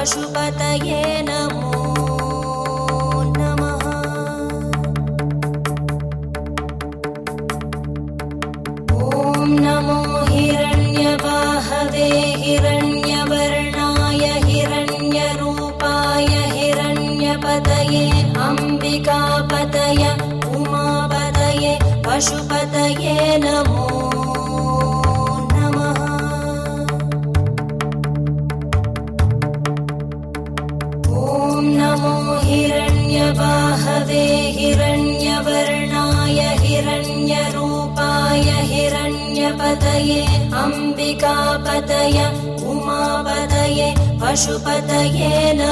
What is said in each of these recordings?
पशुपतये नमो नमः। ॐ नमो हिरण्यवाहवे हिरण्यवर्णाय हिरण्यरूपाय हिरण्यपतये अम्बिकापतय उमापतये पशुपतये नमः हिरण्यवाहवे हिरण्यवर्णाय हिरण्यरूपाय हिरण्यपतये अम्बिकापतय उमापतये पशुपतये नमो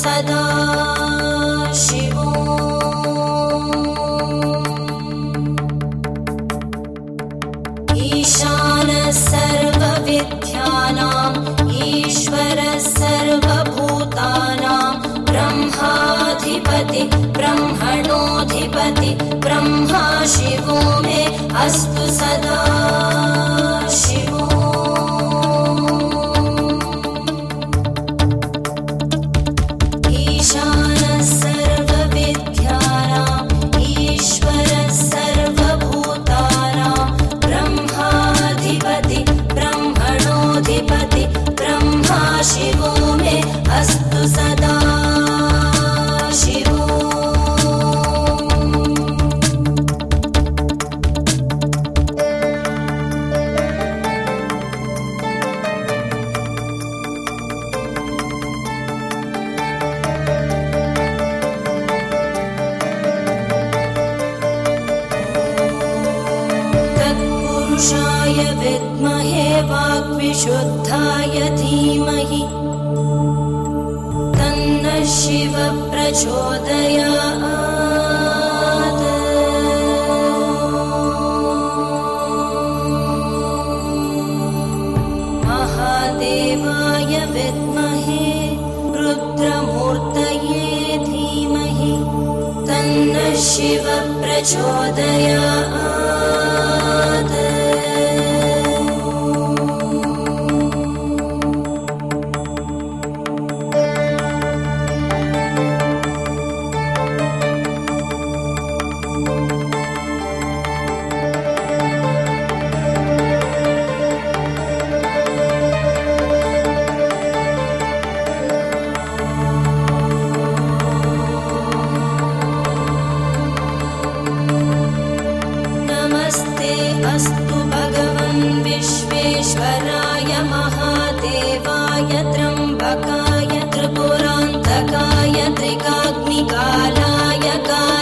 सदा शिवो ईशानः सर्वविद्यानाम् ईश्वरः सर्वभूतानां ब्रह्माधिपति ब्रह्मणोऽधिपति ब्रह्मा शिवो मे अस्तु तत्पुरुषाय विद्महे वाग्विशुद्धाय धीमहि। तन्नः शिव प्रचोदयात्। महादेवाय विद्महे रुद्रमूर्तये धीमहि। तन्नः शिव प्रचोदयात् महादेवाय त्र्यम्बकाय त्रिपुरान्तकाय त्रिकाग्निकालाय कालाग्निरुद्राय